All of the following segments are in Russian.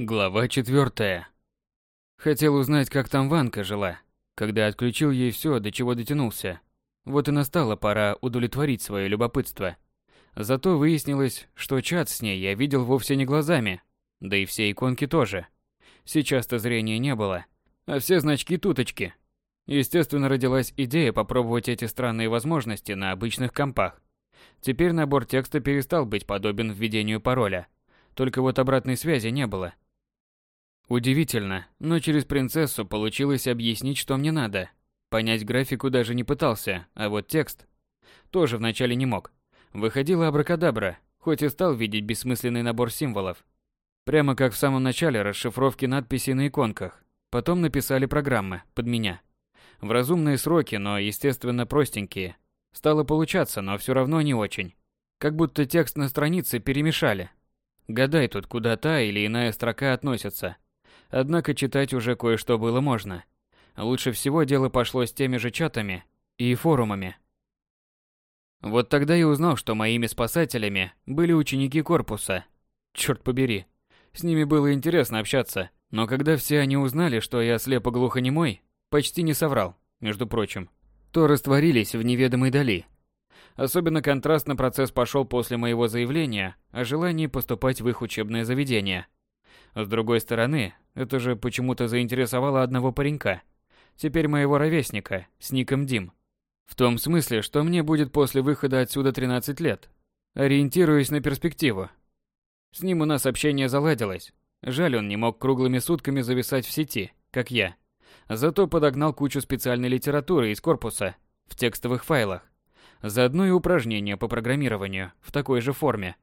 Глава четвертая. Хотел узнать, как там Ванка жила, когда отключил ей все, до чего дотянулся. Вот и настала пора удовлетворить свое любопытство. Зато выяснилось, что чат с ней я видел вовсе не глазами, да и все иконки тоже. Сейчас-то зрения не было, а все значки туточки. Естественно, родилась идея попробовать эти странные возможности на обычных компах. Теперь набор текста перестал быть подобен введению пароля. Только вот обратной связи не было. Удивительно, но через принцессу получилось объяснить, что мне надо. Понять графику даже не пытался, а вот текст тоже вначале не мог. Выходила абракадабра, хоть и стал видеть бессмысленный набор символов. Прямо как в самом начале расшифровки надписей на иконках. Потом написали программы под меня. В разумные сроки, но, естественно, простенькие. Стало получаться, но все равно не очень. Как будто текст на странице перемешали. Гадай тут, куда та или иная строка относится. Однако читать уже кое-что было можно. Лучше всего дело пошло с теми же чатами и форумами. Вот тогда я узнал, что моими спасателями были ученики корпуса. Черт побери. С ними было интересно общаться, но когда все они узнали, что я слепо-глухонемой, почти не соврал, между прочим, то растворились в неведомой дали. Особенно контрастно процесс пошел после моего заявления о желании поступать в их учебное заведение. С другой стороны, это же почему-то заинтересовало одного паренька, теперь моего ровесника, с ником Дим. В том смысле, что мне будет после выхода отсюда 13 лет. Ориентируясь на перспективу. С ним у нас общение заладилось. Жаль, он не мог круглыми сутками зависать в сети, как я. Зато подогнал кучу специальной литературы из корпуса в текстовых файлах. Заодно и упражнения по программированию в такой же форме.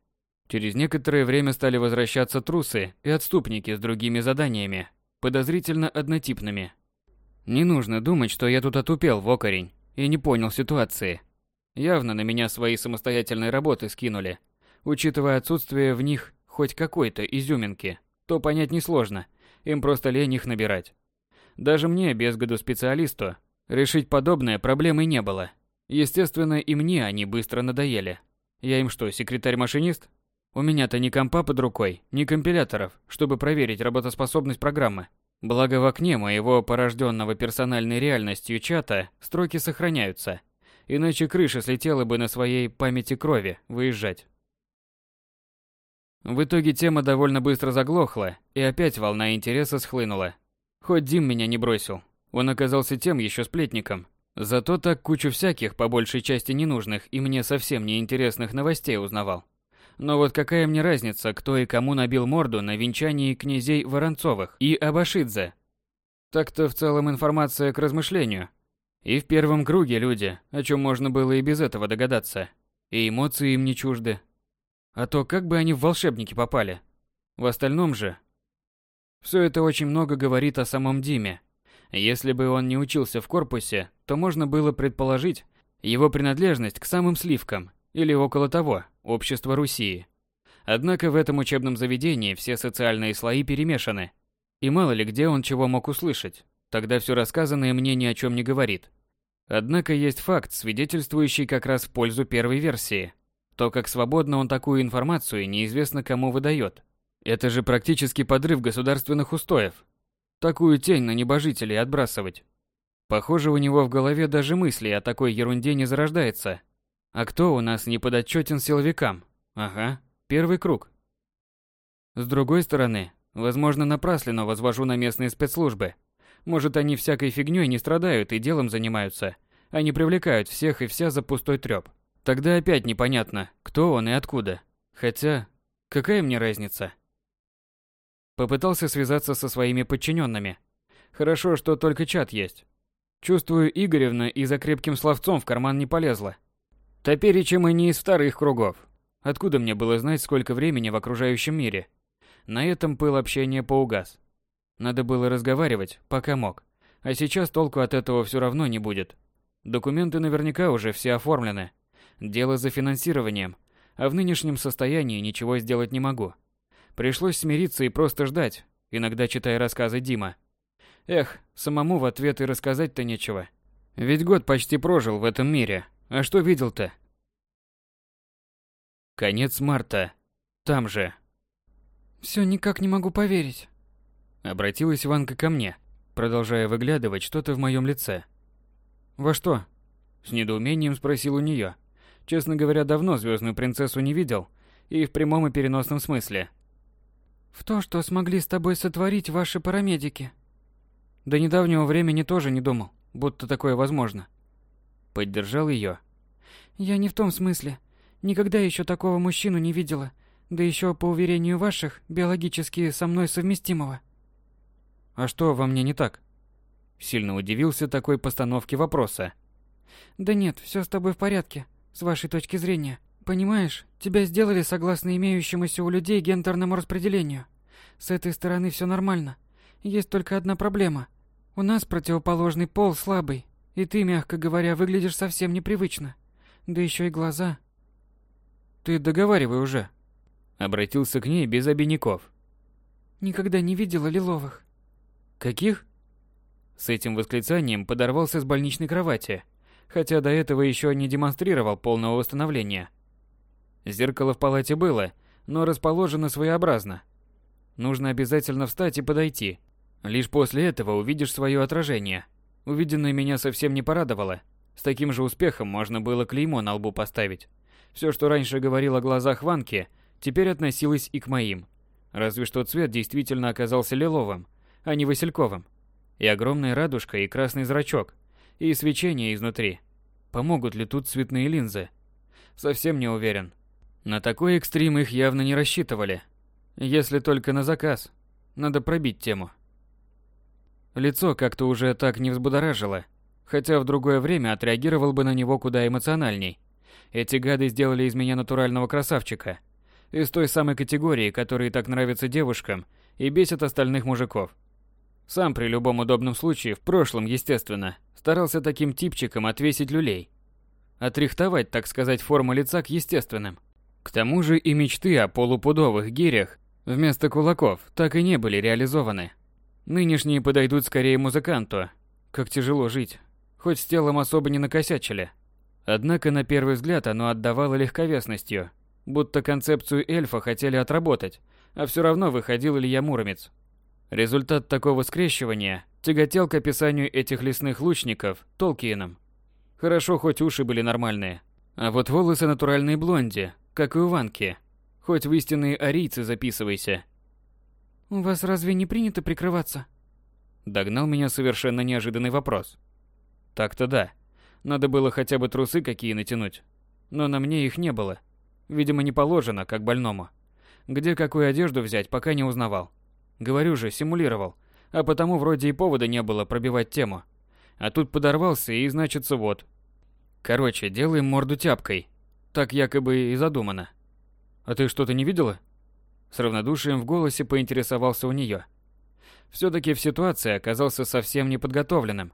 Через некоторое время стали возвращаться трусы и отступники с другими заданиями, подозрительно однотипными. Не нужно думать, что я тут отупел в окорень и не понял ситуации. Явно на меня свои самостоятельные работы скинули. Учитывая отсутствие в них хоть какой-то изюминки, то понять несложно, им просто лень их набирать. Даже мне, без году специалисту, решить подобное проблемы не было. Естественно, и мне они быстро надоели. Я им что, секретарь-машинист? У меня-то ни компа под рукой, ни компиляторов, чтобы проверить работоспособность программы. Благо в окне моего порожденного персональной реальностью чата строки сохраняются. Иначе крыша слетела бы на своей памяти крови выезжать. В итоге тема довольно быстро заглохла, и опять волна интереса схлынула. Хоть Дим меня не бросил. Он оказался тем еще сплетником. Зато так кучу всяких, по большей части ненужных и мне совсем неинтересных новостей узнавал. Но вот какая мне разница, кто и кому набил морду на венчании князей Воронцовых и Абашидзе? Так-то в целом информация к размышлению. И в первом круге люди, о чем можно было и без этого догадаться. И эмоции им не чужды. А то как бы они в волшебники попали? В остальном же все это очень много говорит о самом Диме. Если бы он не учился в корпусе, то можно было предположить его принадлежность к самым сливкам, или около того, общество Руси. Однако в этом учебном заведении все социальные слои перемешаны. И мало ли где он чего мог услышать, тогда все рассказанное мне ни о чем не говорит. Однако есть факт, свидетельствующий как раз в пользу первой версии. То, как свободно он такую информацию неизвестно кому выдает. Это же практически подрыв государственных устоев. Такую тень на небожителей отбрасывать. Похоже, у него в голове даже мысли о такой ерунде не зарождается. А кто у нас не подотчетен силовикам? Ага, первый круг. С другой стороны, возможно, напрасленно возвожу на местные спецслужбы. Может, они всякой фигней не страдают и делом занимаются, а не привлекают всех и вся за пустой трёп. Тогда опять непонятно, кто он и откуда. Хотя, какая мне разница? Попытался связаться со своими подчиненными. Хорошо, что только чат есть. Чувствую, Игоревна и за крепким словцом в карман не полезла. Топеречем и не из вторых кругов. Откуда мне было знать, сколько времени в окружающем мире? На этом пыл общения поугас. Надо было разговаривать, пока мог. А сейчас толку от этого все равно не будет. Документы наверняка уже все оформлены. Дело за финансированием. А в нынешнем состоянии ничего сделать не могу. Пришлось смириться и просто ждать, иногда читая рассказы Дима. Эх, самому в ответ и рассказать-то нечего. Ведь год почти прожил в этом мире. А что видел-то? Конец марта. Там же. Все никак не могу поверить. Обратилась Ванка ко мне, продолжая выглядывать что-то в моем лице. Во что? С недоумением спросил у нее. Честно говоря, давно звездную принцессу не видел, и в прямом и переносном смысле. В то, что смогли с тобой сотворить ваши парамедики. До недавнего времени тоже не думал, будто такое возможно. Поддержал ее. Я не в том смысле. Никогда еще такого мужчину не видела, да еще по уверению ваших, биологически со мной совместимого. А что во мне не так? Сильно удивился такой постановке вопроса. Да нет, все с тобой в порядке, с вашей точки зрения. Понимаешь, тебя сделали согласно имеющемуся у людей гендерному распределению. С этой стороны все нормально. Есть только одна проблема. У нас противоположный пол слабый, и ты, мягко говоря, выглядишь совсем непривычно. Да еще и глаза. Ты договаривай уже. Обратился к ней без обиняков. Никогда не видела лиловых. Каких? С этим восклицанием подорвался с больничной кровати, хотя до этого еще не демонстрировал полного восстановления. Зеркало в палате было, но расположено своеобразно. Нужно обязательно встать и подойти. Лишь после этого увидишь свое отражение. Увиденное меня совсем не порадовало. С таким же успехом можно было клеймо на лбу поставить. Все, что раньше говорил о глазах Ванки, теперь относилось и к моим. Разве что цвет действительно оказался лиловым, а не васильковым. И огромная радужка, и красный зрачок, и свечение изнутри. Помогут ли тут цветные линзы? Совсем не уверен. На такой экстрим их явно не рассчитывали. Если только на заказ. Надо пробить тему. Лицо как-то уже так не взбудоражило, хотя в другое время отреагировал бы на него куда эмоциональней. Эти гады сделали из меня натурального красавчика. Из той самой категории, которые так нравятся девушкам и бесят остальных мужиков. Сам при любом удобном случае, в прошлом, естественно, старался таким типчиком отвесить люлей. Отрихтовать, так сказать, форму лица к естественным. К тому же и мечты о полупудовых гирях вместо кулаков так и не были реализованы. Нынешние подойдут скорее музыканту. Как тяжело жить. Хоть с телом особо не накосячили. Однако на первый взгляд оно отдавало легковесностью. Будто концепцию эльфа хотели отработать, а все равно выходил Илья Муромец. Результат такого скрещивания тяготел к описанию этих лесных лучников Толкиеном. Хорошо, хоть уши были нормальные. А вот волосы натуральные блонди, как и у Ванки. Хоть в истинные арийцы записывайся. «У вас разве не принято прикрываться?» Догнал меня совершенно неожиданный вопрос. Так-то да. Надо было хотя бы трусы какие натянуть. Но на мне их не было. Видимо, не положено, как больному. Где какую одежду взять, пока не узнавал. Говорю же, симулировал. А потому вроде и повода не было пробивать тему. А тут подорвался и, значится, вот. Короче, делаем морду тяпкой. Так якобы и задумано. А ты что-то не видела? С равнодушием в голосе поинтересовался у нее. Все-таки в ситуации оказался совсем неподготовленным.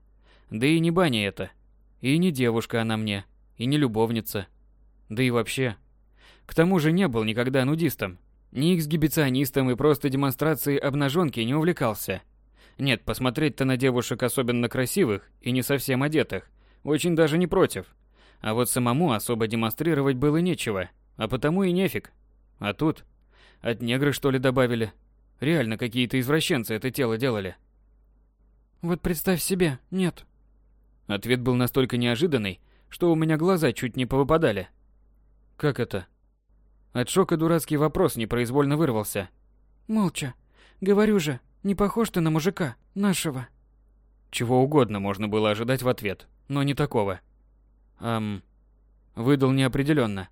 Да и не баня это. И не девушка она мне. И не любовница. Да и вообще. К тому же не был никогда нудистом. Ни эксгибиционистом и просто демонстрацией обнаженки не увлекался. Нет, посмотреть-то на девушек особенно красивых и не совсем одетых, очень даже не против. А вот самому особо демонстрировать было нечего, а потому и нефиг. А тут от негры что ли добавили? Реально какие-то извращенцы это тело делали. Вот представь себе, нет. Ответ был настолько неожиданный, что у меня глаза чуть не повыпадали. Как это? От шока дурацкий вопрос непроизвольно вырвался. Молча. Говорю же, не похож ты на мужика, нашего. Чего угодно можно было ожидать в ответ, но не такого. Эм... Выдал неопределенно.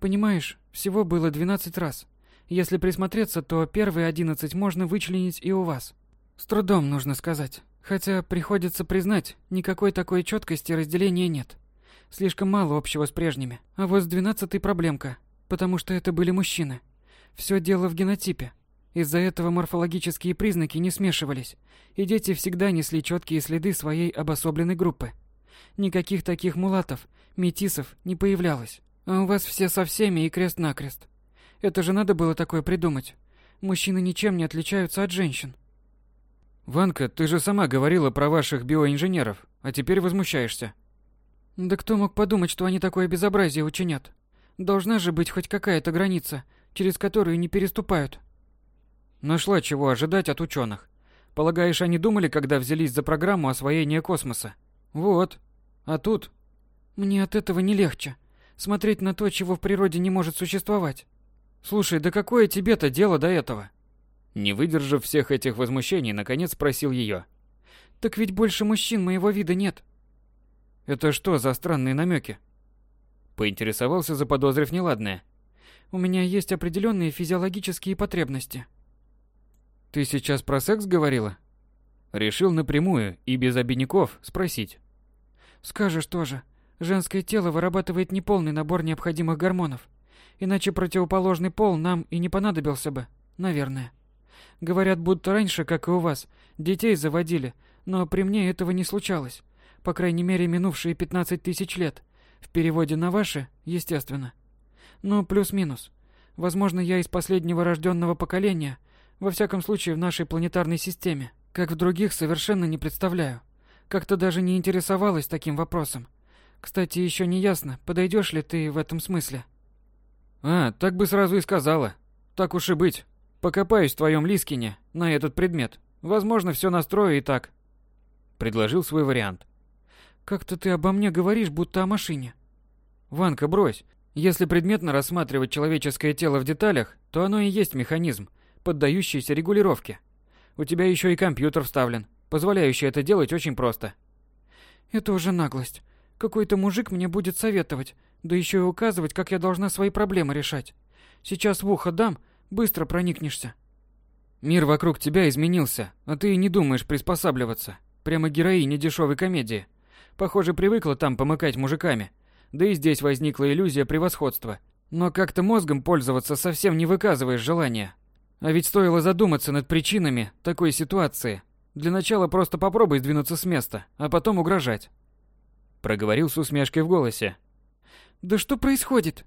Понимаешь, всего было 12 раз. Если присмотреться, то первые 11 можно вычленить и у вас. С трудом, нужно сказать. Хотя, приходится признать, никакой такой четкости разделения нет. Слишком мало общего с прежними. А вот с 12 проблемка потому что это были мужчины. Все дело в генотипе. Из-за этого морфологические признаки не смешивались, и дети всегда несли четкие следы своей обособленной группы. Никаких таких мулатов, метисов не появлялось. А у вас все со всеми и крест-накрест. Это же надо было такое придумать. Мужчины ничем не отличаются от женщин. Ванка, ты же сама говорила про ваших биоинженеров, а теперь возмущаешься. Да кто мог подумать, что они такое безобразие учинят? Должна же быть хоть какая-то граница, через которую не переступают. Нашла чего ожидать от ученых. Полагаешь, они думали, когда взялись за программу освоения космоса? Вот. А тут... Мне от этого не легче. Смотреть на то, чего в природе не может существовать. Слушай, да какое тебе-то дело до этого? Не выдержав всех этих возмущений, наконец спросил ее. Так ведь больше мужчин моего вида нет. Это что за странные намеки? Поинтересовался, заподозрив неладное. У меня есть определенные физиологические потребности. Ты сейчас про секс говорила? Решил напрямую и без обиняков спросить. Скажешь тоже. Женское тело вырабатывает неполный набор необходимых гормонов. Иначе противоположный пол нам и не понадобился бы, наверное. Говорят, будто раньше, как и у вас, детей заводили, но при мне этого не случалось. По крайней мере, минувшие 15 тысяч лет. В переводе на ваши, естественно. Ну, плюс-минус. Возможно, я из последнего рожденного поколения, во всяком случае в нашей планетарной системе. Как в других, совершенно не представляю. Как-то даже не интересовалась таким вопросом. Кстати, еще не ясно, подойдешь ли ты в этом смысле. А, так бы сразу и сказала. Так уж и быть. Покопаюсь в твоем Лискине на этот предмет. Возможно, все настрою и так. Предложил свой вариант. Как-то ты обо мне говоришь, будто о машине. Ванка, брось. Если предметно рассматривать человеческое тело в деталях, то оно и есть механизм, поддающийся регулировке. У тебя еще и компьютер вставлен, позволяющий это делать очень просто. Это уже наглость. Какой-то мужик мне будет советовать, да еще и указывать, как я должна свои проблемы решать. Сейчас в ухо дам, быстро проникнешься. Мир вокруг тебя изменился, а ты не думаешь приспосабливаться. Прямо героиня дешевой комедии. Похоже, привыкла там помыкать мужиками. Да и здесь возникла иллюзия превосходства. Но как-то мозгом пользоваться совсем не выказываешь желания. А ведь стоило задуматься над причинами такой ситуации. Для начала просто попробуй сдвинуться с места, а потом угрожать. Проговорил с усмешкой в голосе. «Да что происходит?»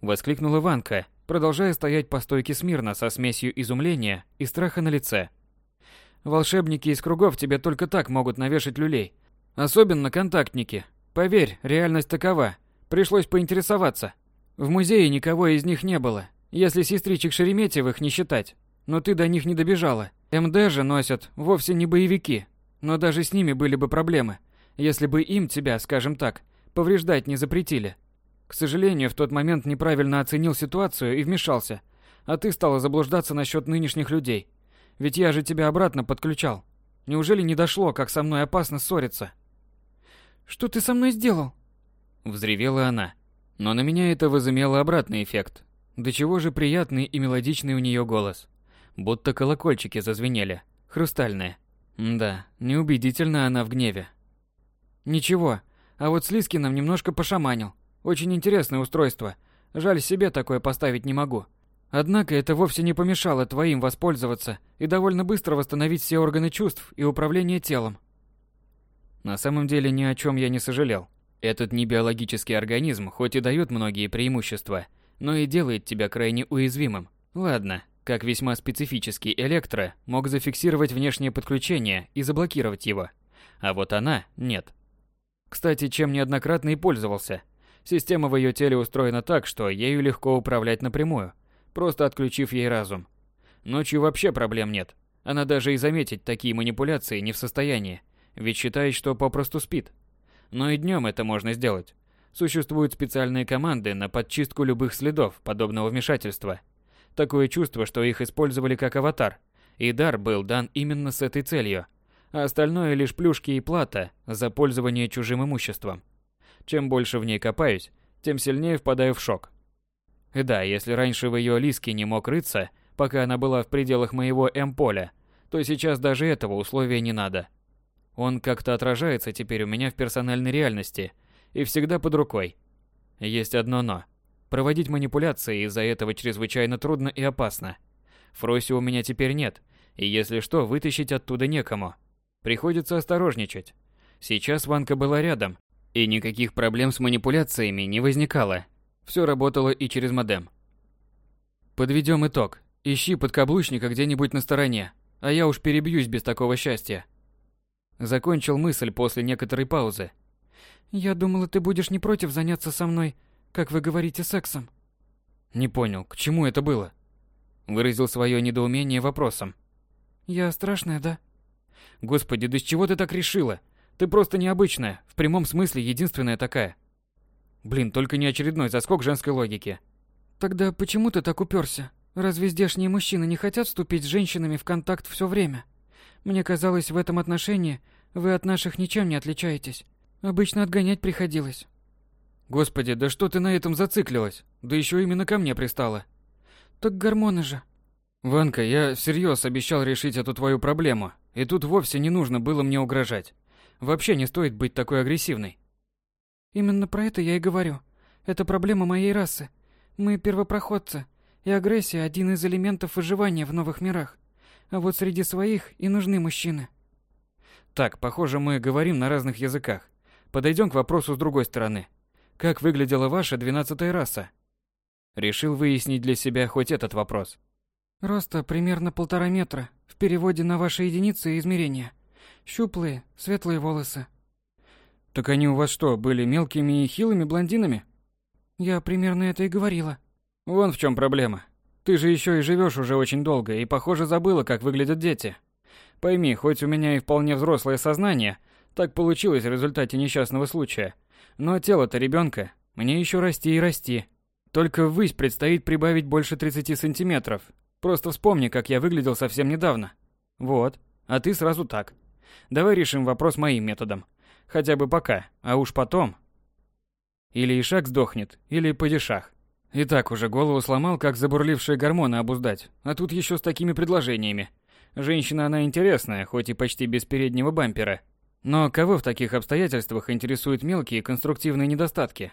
Воскликнула Ванка, продолжая стоять по стойке смирно со смесью изумления и страха на лице. «Волшебники из кругов тебе только так могут навешать люлей. Особенно контактники. Поверь, реальность такова. Пришлось поинтересоваться. В музее никого из них не было, если сестричек Шереметьевых не считать. Но ты до них не добежала. МД же носят вовсе не боевики. Но даже с ними были бы проблемы, если бы им тебя, скажем так, повреждать не запретили. К сожалению, в тот момент неправильно оценил ситуацию и вмешался. А ты стала заблуждаться насчет нынешних людей. Ведь я же тебя обратно подключал. Неужели не дошло, как со мной опасно ссориться? Что ты со мной сделал? Взревела она. Но на меня это возымело обратный эффект. До чего же приятный и мелодичный у нее голос. Будто колокольчики зазвенели. Хрустальные. Да, неубедительно она в гневе. Ничего, а вот с Лискиным немножко пошаманил. Очень интересное устройство. Жаль, себе такое поставить не могу. Однако это вовсе не помешало твоим воспользоваться и довольно быстро восстановить все органы чувств и управление телом. На самом деле ни о чем я не сожалел. Этот небиологический организм хоть и дает многие преимущества, но и делает тебя крайне уязвимым. Ладно, как весьма специфический электро мог зафиксировать внешнее подключение и заблокировать его. А вот она – нет. Кстати, чем неоднократно и пользовался. Система в ее теле устроена так, что ею легко управлять напрямую, просто отключив ей разум. Ночью вообще проблем нет. Она даже и заметить такие манипуляции не в состоянии, ведь считает, что попросту спит. Но и днем это можно сделать. Существуют специальные команды на подчистку любых следов подобного вмешательства. Такое чувство, что их использовали как аватар, и дар был дан именно с этой целью – а остальное лишь плюшки и плата за пользование чужим имуществом. Чем больше в ней копаюсь, тем сильнее впадаю в шок. И да, если раньше в ее лиске не мог рыться, пока она была в пределах моего М-поля, то сейчас даже этого условия не надо. Он как-то отражается теперь у меня в персональной реальности и всегда под рукой. Есть одно «но». Проводить манипуляции из-за этого чрезвычайно трудно и опасно. Фроси у меня теперь нет, и если что, вытащить оттуда некому. Приходится осторожничать. Сейчас Ванка была рядом, и никаких проблем с манипуляциями не возникало. Все работало и через модем. Подведем итог. Ищи подкаблучника где-нибудь на стороне, а я уж перебьюсь без такого счастья. Закончил мысль после некоторой паузы. Я думала, ты будешь не против заняться со мной, как вы говорите, сексом. Не понял, к чему это было? Выразил свое недоумение вопросом. Я страшная, да? Господи, да с чего ты так решила? Ты просто необычная, в прямом смысле единственная такая. Блин, только не очередной заскок женской логики. Тогда почему ты так уперся? Разве здешние мужчины не хотят вступить с женщинами в контакт все время? Мне казалось, в этом отношении вы от наших ничем не отличаетесь. Обычно отгонять приходилось. Господи, да что ты на этом зациклилась? Да еще именно ко мне пристала. Так гормоны же. Ванка, я всерьез обещал решить эту твою проблему, и тут вовсе не нужно было мне угрожать. Вообще не стоит быть такой агрессивной. Именно про это я и говорю. Это проблема моей расы. Мы первопроходцы, и агрессия – один из элементов выживания в новых мирах. А вот среди своих и нужны мужчины. Так, похоже, мы говорим на разных языках. Подойдем к вопросу с другой стороны. Как выглядела ваша двенадцатая раса? Решил выяснить для себя хоть этот вопрос. Роста примерно полтора метра, в переводе на ваши единицы измерения. Щуплые, светлые волосы. Так они у вас что, были мелкими и хилыми блондинами? Я примерно это и говорила. Вон в чем проблема. Ты же еще и живешь уже очень долго и, похоже, забыла, как выглядят дети. Пойми, хоть у меня и вполне взрослое сознание, так получилось в результате несчастного случая. Но тело-то ребенка, мне еще расти и расти. Только ввысь предстоит прибавить больше 30 сантиметров. Просто вспомни, как я выглядел совсем недавно. Вот, а ты сразу так. Давай решим вопрос моим методом. Хотя бы пока, а уж потом. Или Ишак сдохнет, или падишах. И так уже голову сломал, как забурлившие гормоны обуздать. А тут еще с такими предложениями. Женщина она интересная, хоть и почти без переднего бампера. Но кого в таких обстоятельствах интересуют мелкие конструктивные недостатки?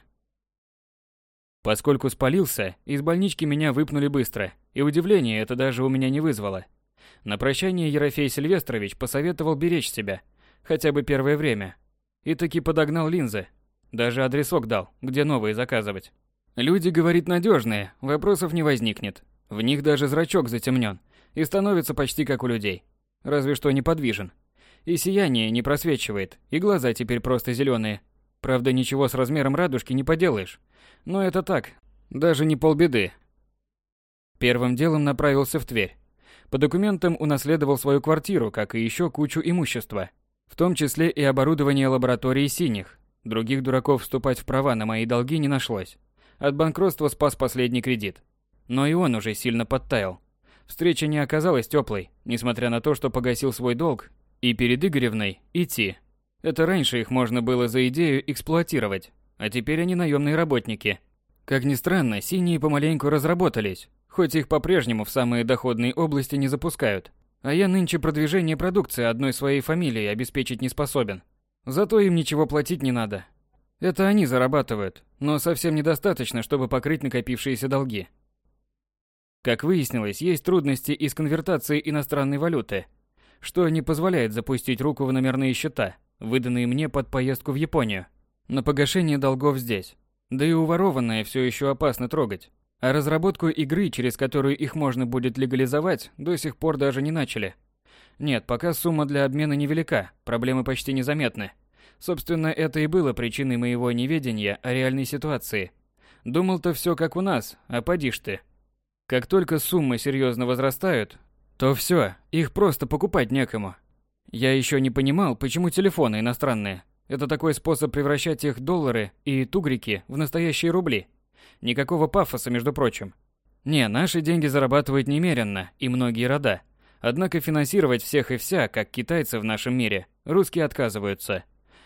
Поскольку спалился, из больнички меня выпнули быстро, и удивление это даже у меня не вызвало. На прощание Ерофей Сильвестрович посоветовал беречь себя, хотя бы первое время, и таки подогнал линзы. Даже адресок дал, где новые заказывать. Люди, говорит, надежные, вопросов не возникнет. В них даже зрачок затемнен и становится почти как у людей. Разве что неподвижен. И сияние не просвечивает, и глаза теперь просто зеленые. Правда, ничего с размером радужки не поделаешь. Но это так, даже не полбеды. Первым делом направился в Тверь. По документам унаследовал свою квартиру, как и еще кучу имущества – в том числе и оборудование лаборатории синих. Других дураков вступать в права на мои долги не нашлось. От банкротства спас последний кредит. Но и он уже сильно подтаял. Встреча не оказалась теплой, несмотря на то, что погасил свой долг, и перед Игоревной идти. Это раньше их можно было за идею эксплуатировать, а теперь они наемные работники. Как ни странно, синие помаленьку разработались, хоть их по-прежнему в самые доходные области не запускают. А я нынче продвижение продукции одной своей фамилии обеспечить не способен. Зато им ничего платить не надо. Это они зарабатывают, но совсем недостаточно, чтобы покрыть накопившиеся долги. Как выяснилось, есть трудности и с конвертацией иностранной валюты, что не позволяет запустить руку в номерные счета, выданные мне под поездку в Японию, на погашение долгов здесь. Да и уворованное все еще опасно трогать. А разработку игры, через которую их можно будет легализовать, до сих пор даже не начали. Нет, пока сумма для обмена невелика, проблемы почти незаметны. Собственно, это и было причиной моего неведения о реальной ситуации. Думал-то все как у нас, а поди ж ты. Как только суммы серьезно возрастают, то все, их просто покупать некому. Я еще не понимал, почему телефоны иностранные. Это такой способ превращать их доллары и тугрики в настоящие рубли. Никакого пафоса, между прочим. Не, наши деньги зарабатывают немеренно, и многие рода. Однако финансировать всех и вся, как китайцы в нашем мире, русские отказываются.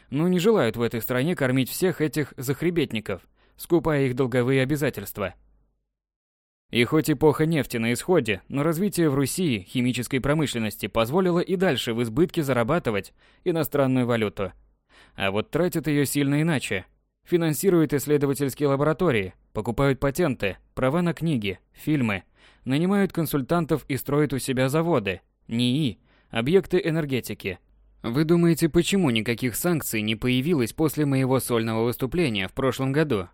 Ну не желают в этой стране кормить всех этих захребетников, скупая их долговые обязательства. И хоть эпоха нефти на исходе, но развитие в Руси химической промышленности позволило и дальше в избытке зарабатывать иностранную валюту. А вот тратят ее сильно иначе – финансируют исследовательские лаборатории, покупают патенты, права на книги, фильмы, нанимают консультантов и строят у себя заводы, НИИ, объекты энергетики. Вы думаете, почему никаких санкций не появилось после моего сольного выступления в прошлом году?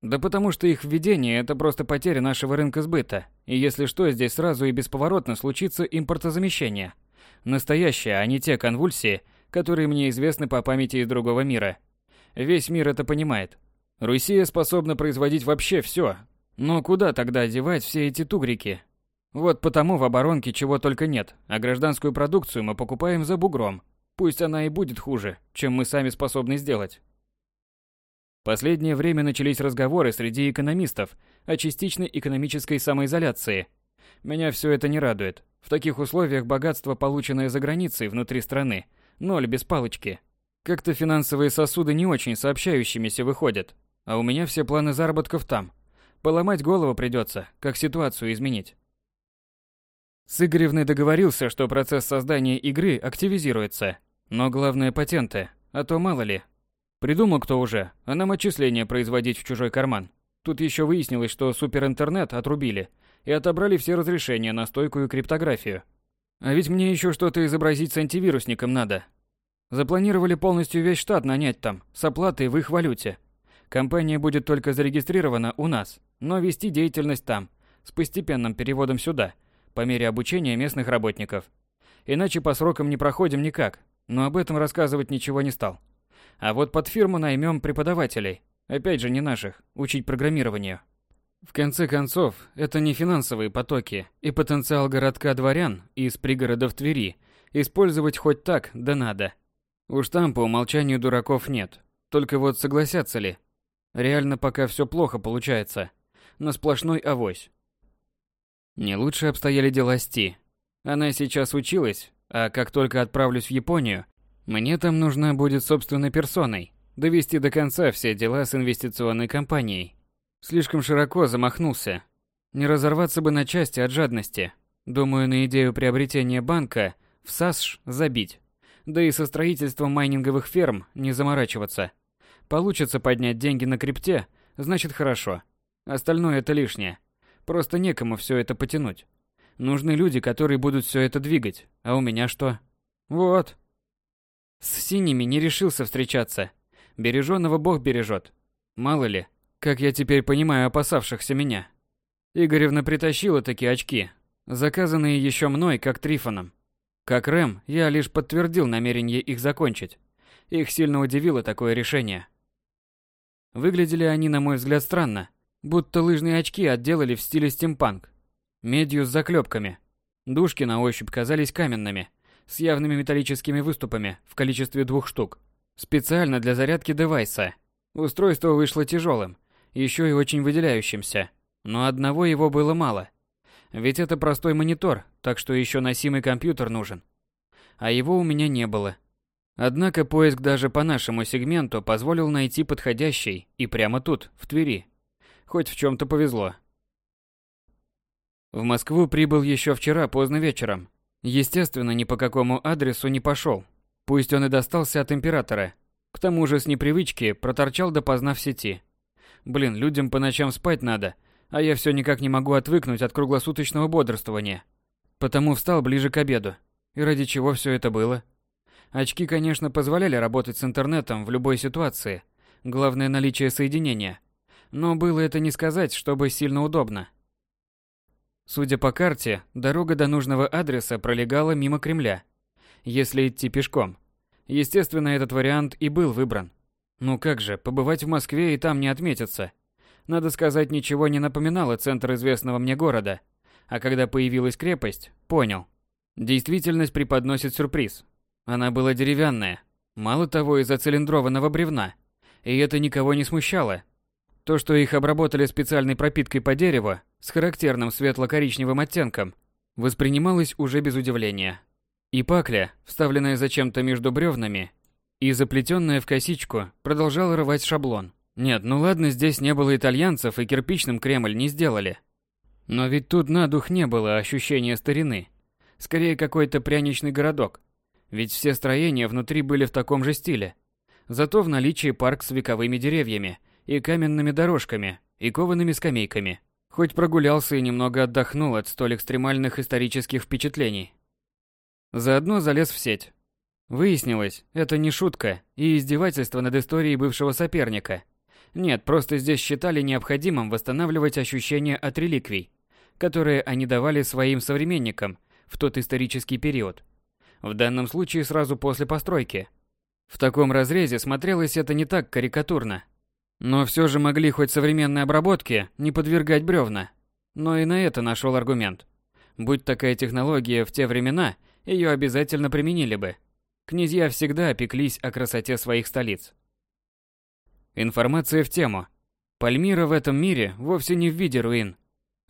Да потому что их введение – это просто потеря нашего рынка сбыта. И если что, здесь сразу и бесповоротно случится импортозамещение. Настоящее, а не те конвульсии, которые мне известны по памяти из другого мира – Весь мир это понимает. Россия способна производить вообще все. Но куда тогда девать все эти тугрики? Вот потому в оборонке чего только нет, а гражданскую продукцию мы покупаем за бугром. Пусть она и будет хуже, чем мы сами способны сделать. Последнее время начались разговоры среди экономистов о частичной экономической самоизоляции. Меня все это не радует. В таких условиях богатство, полученное за границей внутри страны, ноль без палочки. Как-то финансовые сосуды не очень сообщающимися выходят, а у меня все планы заработков там. Поломать голову придется, как ситуацию изменить. С Игоревной договорился, что процесс создания игры активизируется. Но главное патенты, а то мало ли. Придумал кто уже, а нам отчисления производить в чужой карман. Тут еще выяснилось, что суперинтернет отрубили и отобрали все разрешения на стойкую криптографию. А ведь мне еще что-то изобразить с антивирусником надо. Запланировали полностью весь штат нанять там, с оплатой в их валюте. Компания будет только зарегистрирована у нас, но вести деятельность там, с постепенным переводом сюда – по мере обучения местных работников. Иначе по срокам не проходим никак, но об этом рассказывать ничего не стал. А вот под фирму наймем преподавателей, опять же не наших, учить программированию. В конце концов, это не финансовые потоки, и потенциал городка дворян из пригородов Твери использовать хоть так, да надо. Уж там по умолчанию дураков нет. Только вот согласятся ли? Реально пока все плохо получается. На сплошной авось. Не лучше обстояли дела с Ти. Она сейчас училась, а как только отправлюсь в Японию, мне там нужна будет собственной персоной довести до конца все дела с инвестиционной компанией. Слишком широко замахнулся. Не разорваться бы на части от жадности. Думаю, на идею приобретения банка в САСШ забить. Да и со строительством майнинговых ферм не заморачиваться. Получится поднять деньги на крипте, значит хорошо. Остальное это лишнее. Просто некому все это потянуть. Нужны люди, которые будут все это двигать. А у меня что? Вот. С синими не решился встречаться. Береженого Бог бережет. Мало ли, как я теперь понимаю опасавшихся меня. Игоревна притащила такие очки, заказанные еще мной, как Трифоном. Как Рэм, я лишь подтвердил намерение их закончить. Их сильно удивило такое решение. Выглядели они, на мой взгляд, странно. Будто лыжные очки отделали в стиле стимпанк. Медью с заклепками. Дужки на ощупь казались каменными, с явными металлическими выступами в количестве двух штук. Специально для зарядки девайса. Устройство вышло тяжелым, еще и очень выделяющимся. Но одного его было мало. Ведь это простой монитор, так что еще носимый компьютер нужен. А его у меня не было. Однако поиск даже по нашему сегменту позволил найти подходящий и прямо тут, в Твери, Хоть в чем-то повезло. В Москву прибыл еще вчера поздно вечером. Естественно, ни по какому адресу не пошел. Пусть он и достался от императора. К тому же с непривычки проторчал допоздна в сети. Блин, людям по ночам спать надо, а я все никак не могу отвыкнуть от круглосуточного бодрствования. Потому встал ближе к обеду. И ради чего все это было? Очки, конечно, позволяли работать с интернетом в любой ситуации. Главное наличие соединения. Но было это не сказать, чтобы сильно удобно. Судя по карте, дорога до нужного адреса пролегала мимо Кремля, если идти пешком. Естественно, этот вариант и был выбран. Ну как же, побывать в Москве и там не отметиться. Надо сказать, ничего не напоминало центр известного мне города. А когда появилась крепость, понял. Действительность преподносит сюрприз. Она была деревянная, мало того, из оцилиндрованного бревна. И это никого не смущало. То, что их обработали специальной пропиткой по дереву с характерным светло-коричневым оттенком, воспринималось уже без удивления. И пакля, вставленная зачем-то между бревнами и заплетенная в косичку, продолжала рвать шаблон. Нет, ну ладно, здесь не было итальянцев и кирпичным Кремль не сделали. Но ведь тут на дух не было ощущения старины. Скорее какой-то пряничный городок. Ведь все строения внутри были в таком же стиле. Зато в наличии парк с вековыми деревьями – и каменными дорожками, и коваными скамейками. Хоть прогулялся и немного отдохнул от столь экстремальных исторических впечатлений. Заодно залез в сеть. Выяснилось, это не шутка и издевательство над историей бывшего соперника. Нет, просто здесь считали необходимым восстанавливать ощущения от реликвий, которые они давали своим современникам в тот исторический период. В данном случае сразу после постройки. В таком разрезе смотрелось это не так карикатурно, но все же могли хоть современной обработке не подвергать бревна. Но и на это нашел аргумент. Будь такая технология в те времена, ее обязательно применили бы. Князья всегда опеклись о красоте своих столиц. Информация в тему. Пальмира в этом мире вовсе не в виде руин,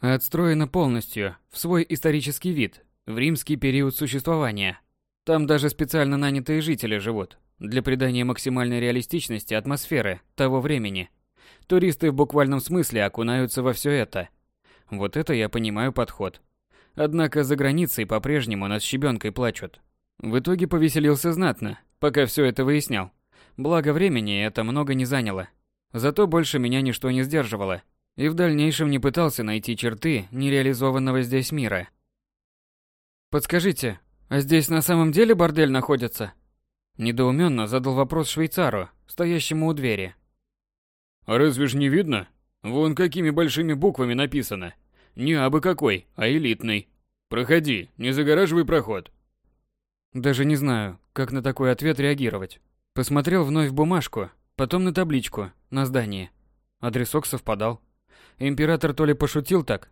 а отстроена полностью, в свой исторический вид, в римский период существования. Там даже специально нанятые жители живут, для придания максимальной реалистичности атмосферы того времени. Туристы в буквальном смысле окунаются во все это. Вот это я понимаю подход. Однако за границей по-прежнему над щебенкой плачут. В итоге повеселился знатно, пока все это выяснял. Благо времени это много не заняло. Зато больше меня ничто не сдерживало. И в дальнейшем не пытался найти черты нереализованного здесь мира. «Подскажите, а здесь на самом деле бордель находится?» Недоуменно задал вопрос швейцару, стоящему у двери. «А разве ж не видно? Вон какими большими буквами написано. Не абы какой, а элитный. Проходи, не загораживай проход. Даже не знаю, как на такой ответ реагировать. Посмотрел вновь в бумажку, потом на табличку, на здание. Адресок совпадал. Император то ли пошутил так,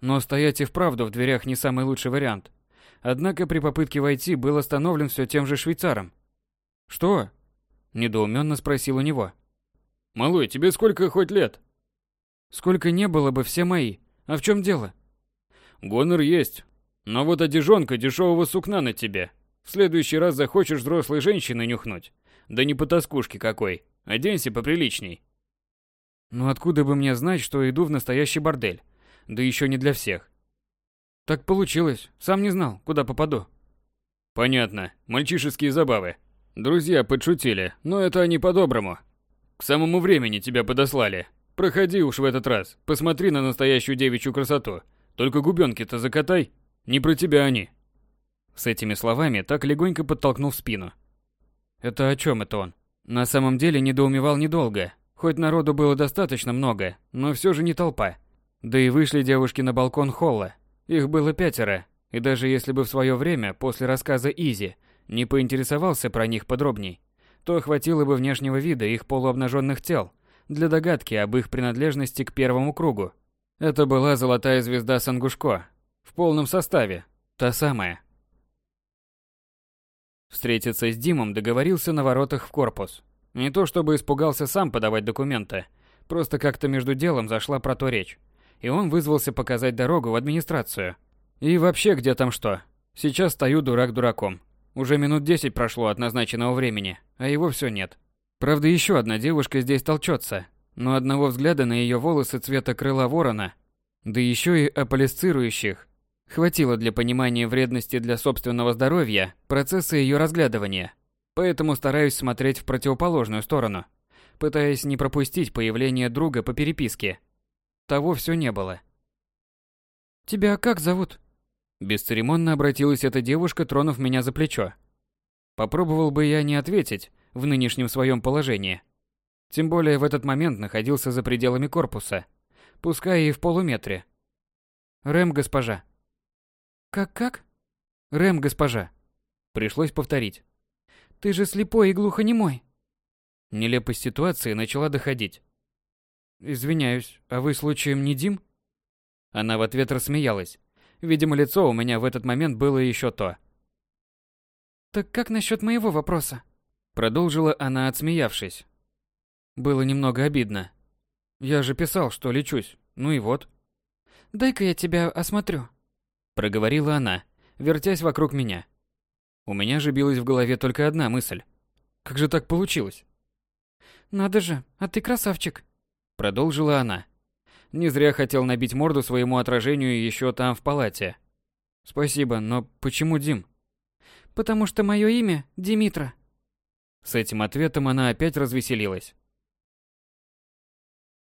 но стоять и вправду в дверях не самый лучший вариант. Однако при попытке войти был остановлен все тем же швейцаром. «Что?» – недоуменно спросил у него. «Малой, тебе сколько хоть лет?» «Сколько не было бы, все мои. А в чем дело? Гонор есть. Но вот одежонка дешевого сукна на тебе. В следующий раз захочешь взрослой женщины нюхнуть. Да не по тоскушке какой. Оденься поприличней. Ну откуда бы мне знать, что иду в настоящий бордель? Да еще не для всех. Так получилось. Сам не знал, куда попаду. Понятно. Мальчишеские забавы. Друзья подшутили, но это они по-доброму. К самому времени тебя подослали. Проходи уж в этот раз, посмотри на настоящую девичью красоту. Только губенки-то закатай, не про тебя они. С этими словами так легонько подтолкнул в спину. Это о чем это он? На самом деле недоумевал недолго. Хоть народу было достаточно много, но все же не толпа. Да и вышли девушки на балкон холла. Их было пятеро, и даже если бы в свое время, после рассказа Изи, не поинтересовался про них подробней, то хватило бы внешнего вида их полуобнаженных тел – для догадки об их принадлежности к первому кругу. Это была золотая звезда Сангушко. В полном составе. Та самая. Встретиться с Димом договорился на воротах в корпус. Не то чтобы испугался сам подавать документы, просто как-то между делом зашла про то речь. И он вызвался показать дорогу в администрацию. И вообще где там что. Сейчас стою дурак дураком. Уже минут десять прошло от назначенного времени, а его все нет. Правда, еще одна девушка здесь толчется, но одного взгляда на ее волосы цвета крыла ворона, да еще и аполисцирующих, хватило для понимания вредности для собственного здоровья процесса ее разглядывания. Поэтому стараюсь смотреть в противоположную сторону, пытаясь не пропустить появление друга по переписке. Того все не было. «Тебя как зовут?» Бесцеремонно обратилась эта девушка, тронув меня за плечо. Попробовал бы я не ответить, в нынешнем своем положении. Тем более в этот момент находился за пределами корпуса, пускай и в полуметре. Рэм, госпожа. Как-как? Рэм, госпожа. Пришлось повторить. Ты же слепой и глухонемой. Нелепость ситуации начала доходить. Извиняюсь, а вы случаем не Дим? Она в ответ рассмеялась. Видимо, лицо у меня в этот момент было еще то. Так как насчет моего вопроса? Продолжила она, отсмеявшись. Было немного обидно. Я же писал, что лечусь. Ну и вот. Дай-ка я тебя осмотрю. Проговорила она, вертясь вокруг меня. У меня же билась в голове только одна мысль. Как же так получилось? Надо же, а ты красавчик. Продолжила она. Не зря хотел набить морду своему отражению еще там в палате. Спасибо, но почему Дим? Потому что мое имя Димитра. С этим ответом она опять развеселилась.